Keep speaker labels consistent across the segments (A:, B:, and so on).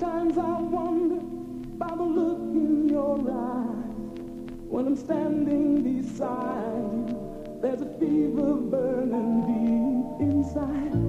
A: Sometimes I wonder by the look in your eyes when I'm standing beside you. There's a fever burning deep inside.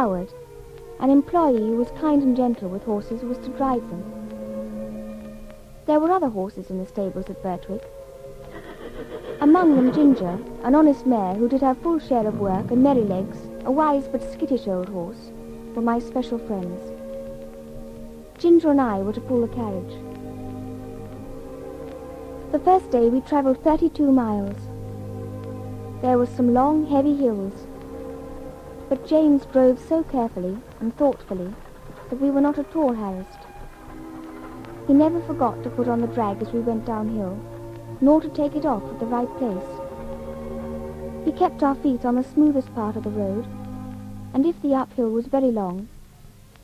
B: Howard, an employee who was kind and gentle with horses, was to drive them. There were other horses in the stables at Birtwick. Among them Ginger, an honest mare who did her full share of work, and Merrylegs, a wise but skittish old horse, were my special friends. Ginger and I were to pull the carriage. The first day we travelled 32 miles. There were some long, heavy hills, but James drove so carefully and thoughtfully that we were not at all harassed. He never forgot to put on the drag as we went downhill, nor to take it off at the right place. He kept our feet on the smoothest part of the road, and if the uphill was very long,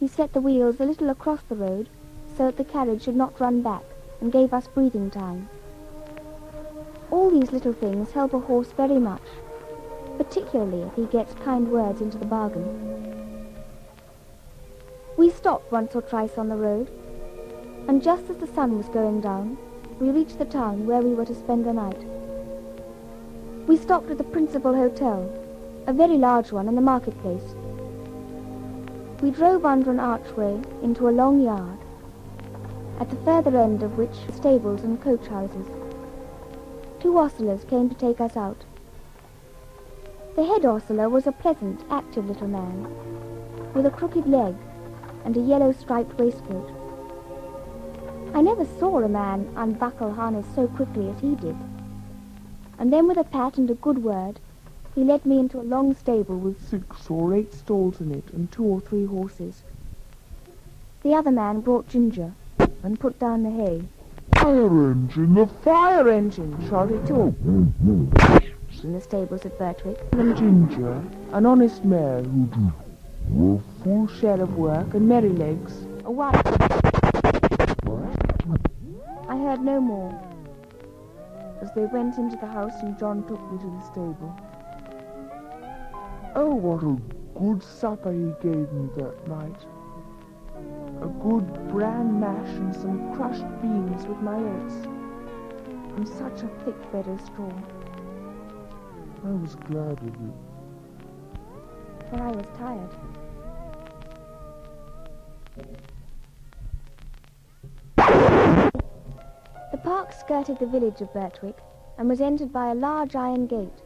B: he set the wheels a little across the road so that the carriage should not run back and gave us breathing time. All these little things help a horse very much, particularly if he gets kind words into the bargain. We stopped once or twice on the road, and just as the sun was going down, we reached the town where we were to spend the night. We stopped at the principal hotel, a very large one in the marketplace. We drove under an archway into a long yard, at the further end of which were stables and coach houses. Two ostlers came to take us out. The head ostler was a pleasant, active little man, with a crooked leg and a yellow striped waistcoat. I never saw a man unbuckle harness so quickly as he did. And then with a pat and a good word, he led me into a long stable with six or eight stalls in it and two or three horses. The other man brought Ginger and put down the hay.
A: Fire engine, the
B: Fire engine, shouted two in the stables at Birtwick.
A: and Ginger, an honest mare who did a full share of work, and Merrylegs,
B: A white. I heard no more as they went into the house and John took me to the stable.
A: Oh, what a good supper he gave me that night. A good bran mash and some crushed beans with my oats.
B: And such a thick bed of straw,
A: I was glad of it.
B: for I was tired. The park skirted the village of Birtwick and was entered by a large iron gate.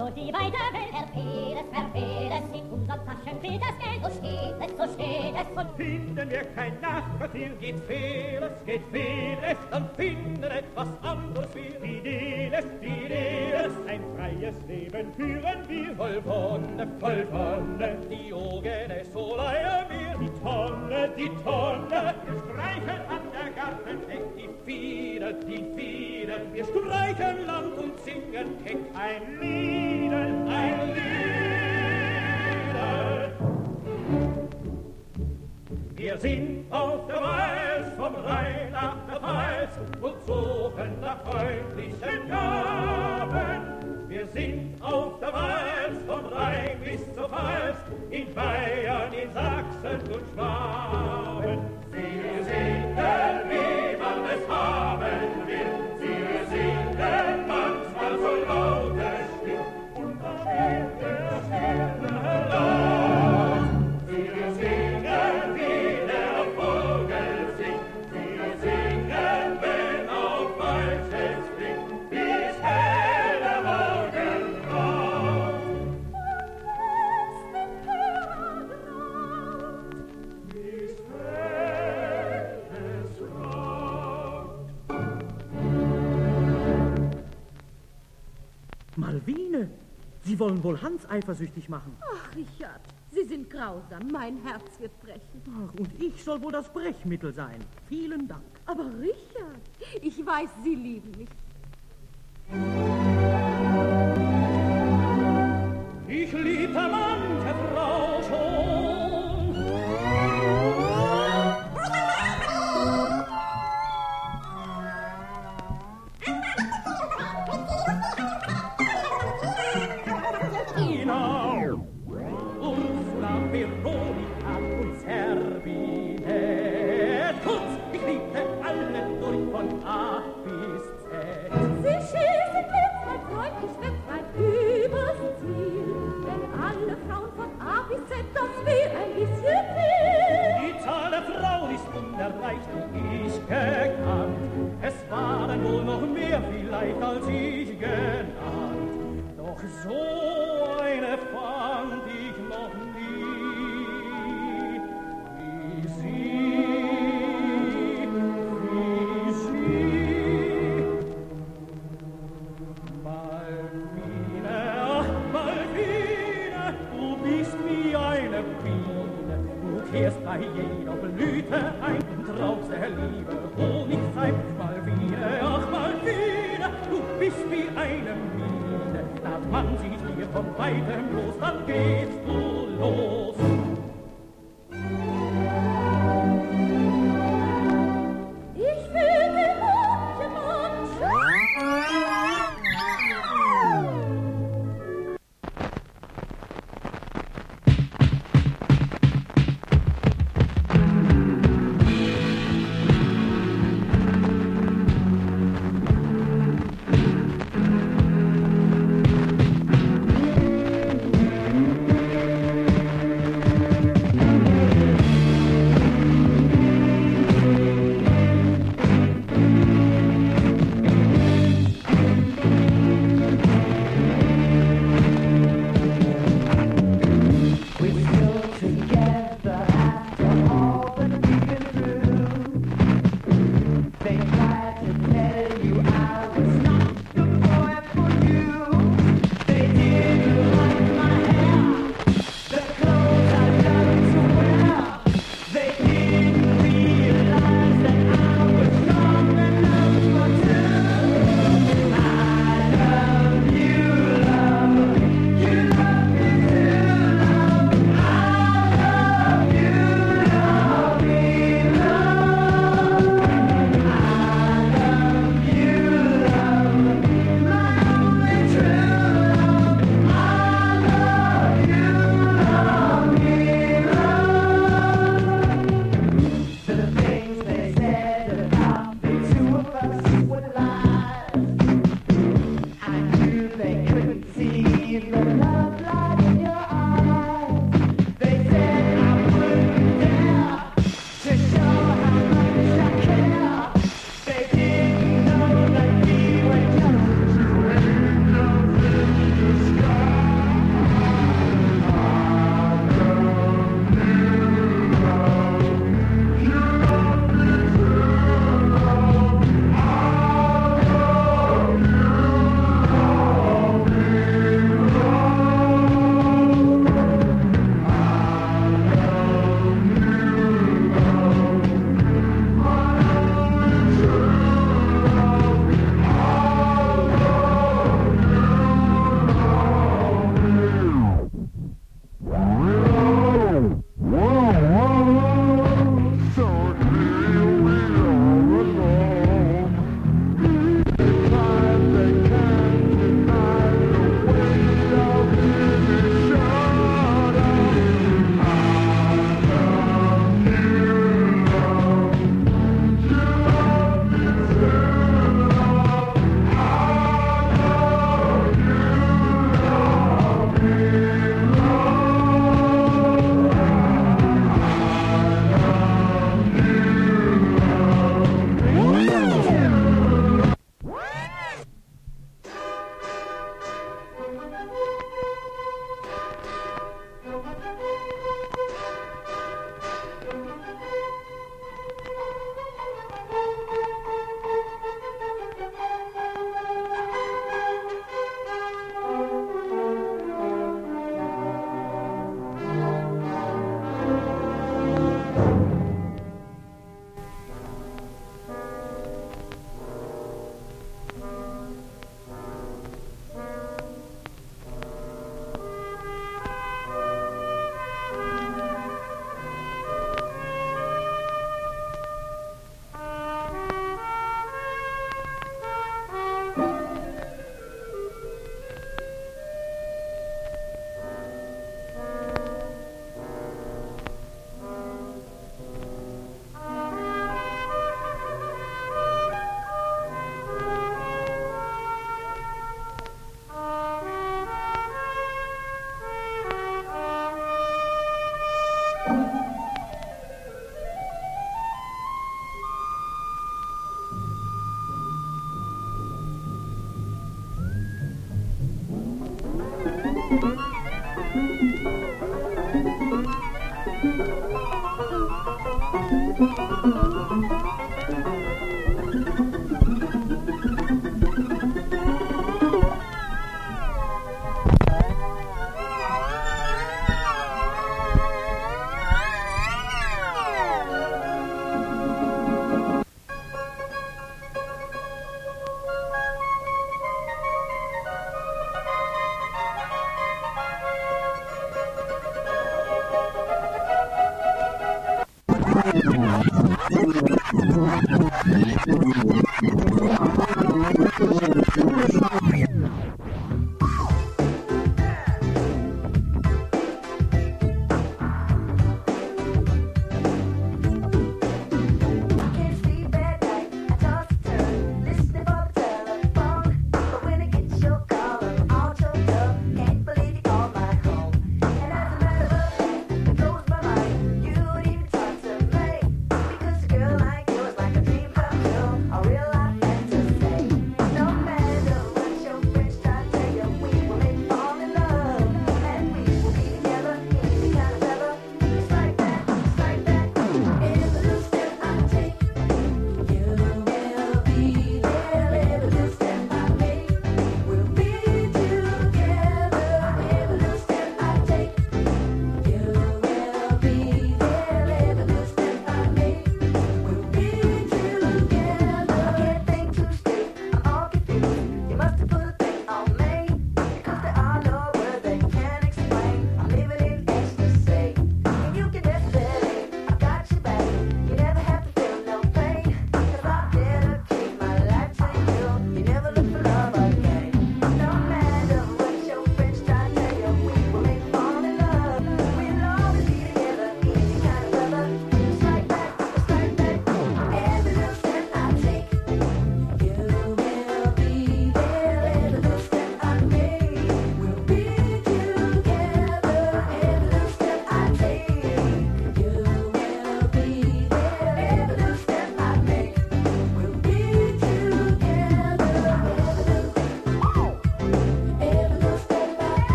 C: Durch die weite Welt, Mercedes, Mercedes, in unseren Taschen steht das Geld, so steht es, so steht es. Und
D: Finden wir kein Nachbartier, geht vieles, geht vieles, dann finden etwas anderes wir. Freies Leben führen wir. Voll Wonne, voll Wonne, Augen so leihen wir. Die Tonne, die Tonne, wir streichen an der Gartenheck die Fiedel, die Fiedel. Wir streichen Land und singen keck ein Liedel, ein Liedel. Wir sind auf der Wals vom Rhein nach der Pfalz
E: Hans eifersüchtig machen.
F: Ach, Richard, Sie sind grausam. Mein Herz wird brechen.
E: Ach, und ich soll wohl das Brechmittel sein. Vielen Dank.
F: Aber Richard, ich weiß, Sie lieben mich.
D: Ich liebte manche als ich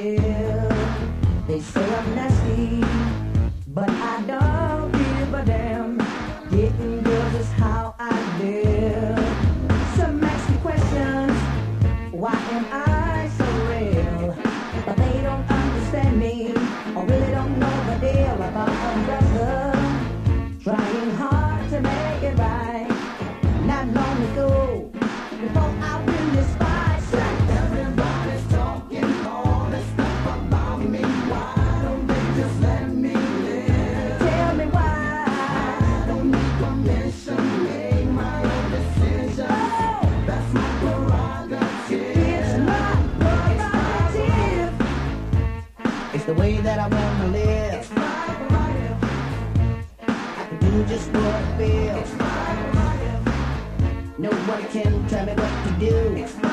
G: They say way that I wanna live. It's my. I can do just what I feel. It's my. Nobody can tell me what to do. It's my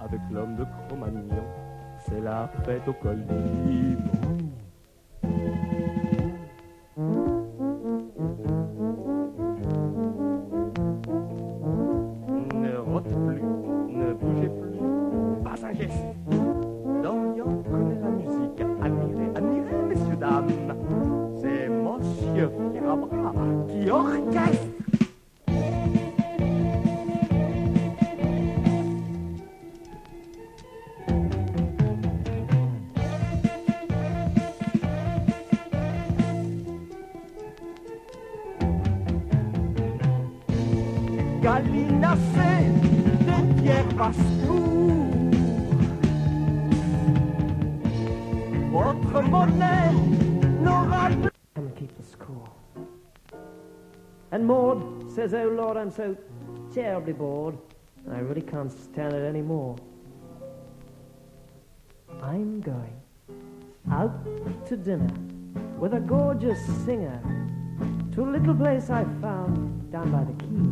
A: Avec l'homme de Cro-Magnon, c'est la fête au col du
C: And Maud says, Oh Lord, I'm so terribly bored. I really can't stand it anymore. I'm going out to dinner with a gorgeous singer to a little place I found down by the quay.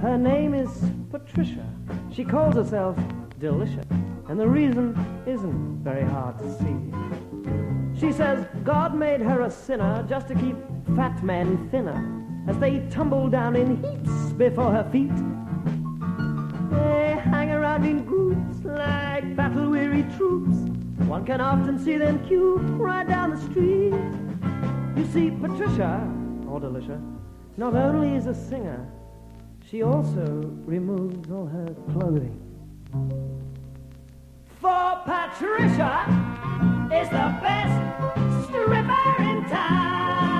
C: Her name is Patricia. She calls herself Delicia. And the reason isn't very hard to see. She says God made her a sinner just to keep fat men thinner as they tumble down in heaps before her feet. They hang around in groups like battle weary troops. One can often see them queue right down the street. You see, Patricia, oh, or Delicia, not only is a singer, she also removes all her clothing. For Patricia is the best stripper in town.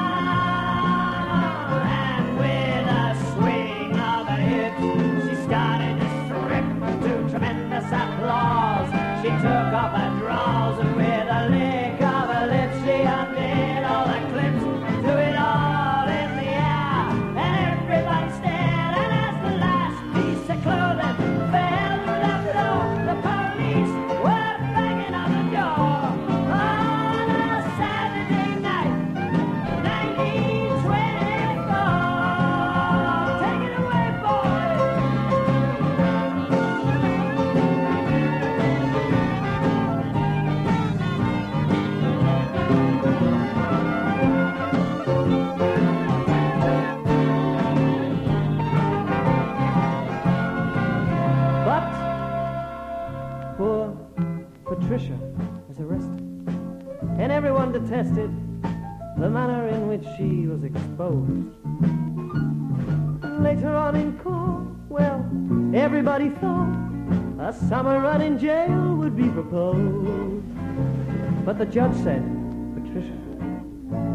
C: Judge said, Patricia,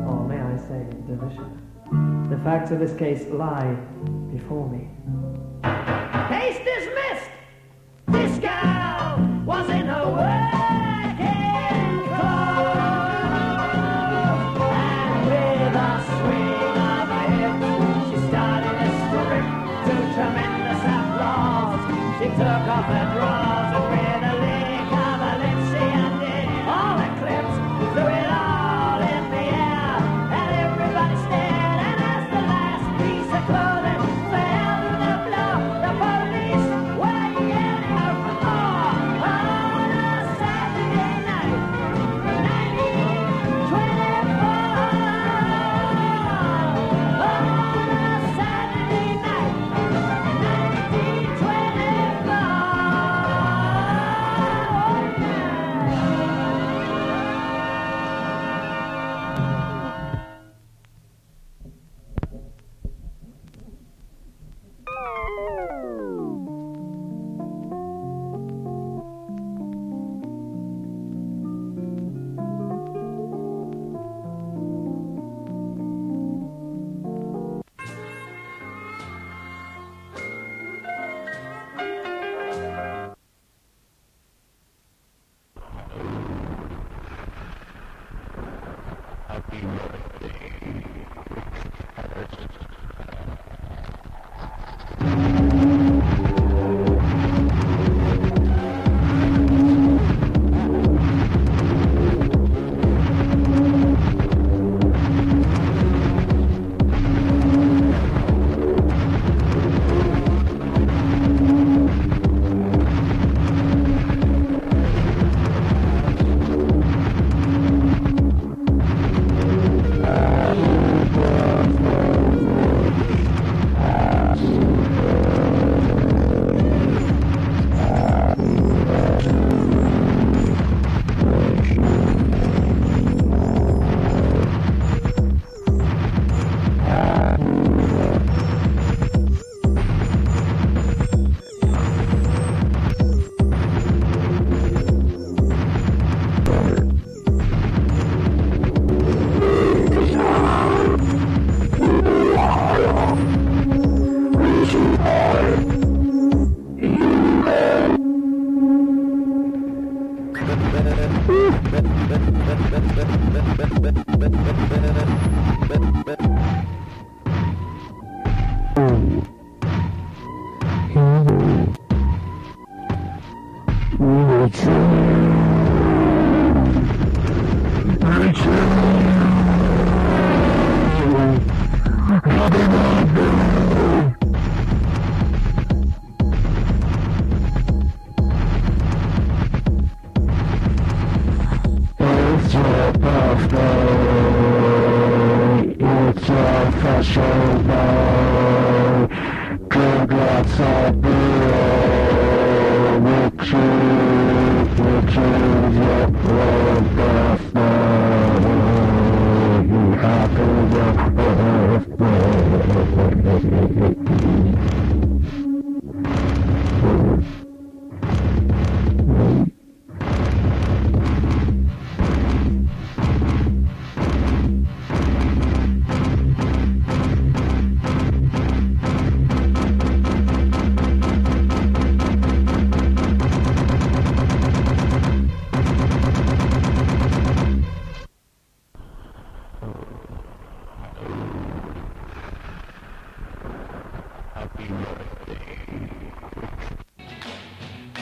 C: or may I say, Delicia, the facts of this case lie before me.